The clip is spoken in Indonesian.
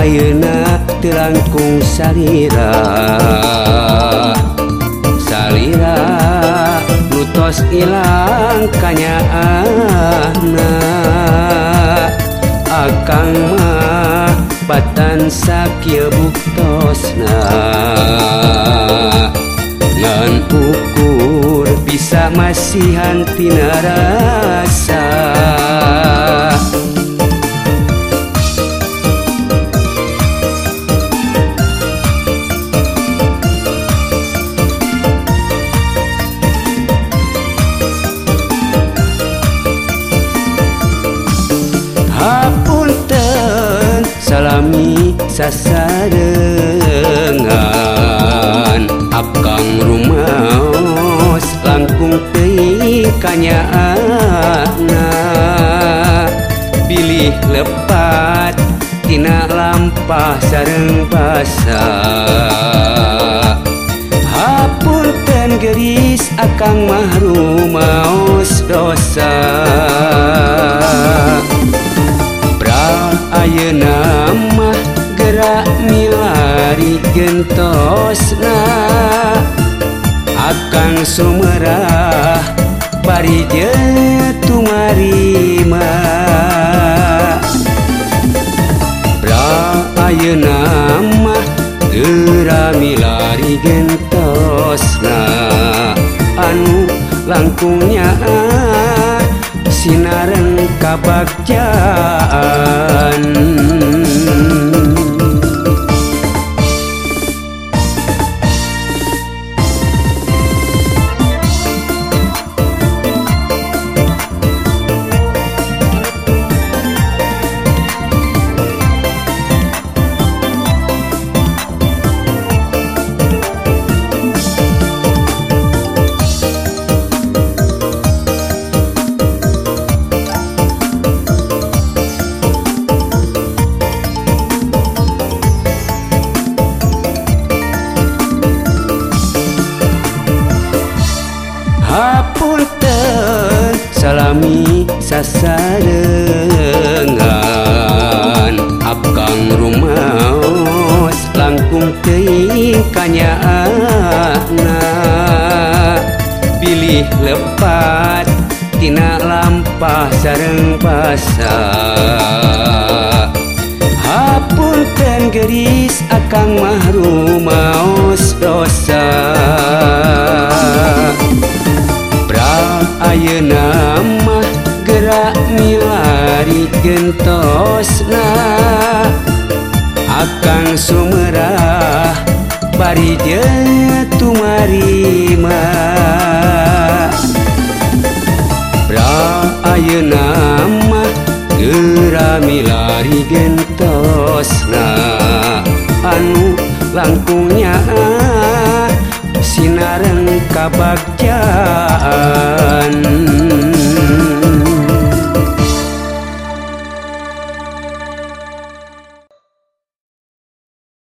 Ayeuna terangkung salira. Salira lutos ilang kanyaana. Akang mah batan sakieu buktosna ngan ukur bisa masihan tina rasa. sasarengan. Akang rumaos langkung tei kanyaana Bilih lepat tina lampah sareng basa Hapunten geris akang mahrumaos dosa. Milari gentosna Akang sumerah bari tumarima Pra ayeuna mah gerak milari gentosna Anu langkungnya sinareng kabagjaan salami sasarengan akang rumaos langkung teuing kanyaana pilih lepat tina lampah sareng basa hapunten geris akang mahrumaos dosa milari gentosna Akang sumerah bari tumarima. Pra ayeuna mah gerak milari gentosna Anu langkungnya sinareng kabagja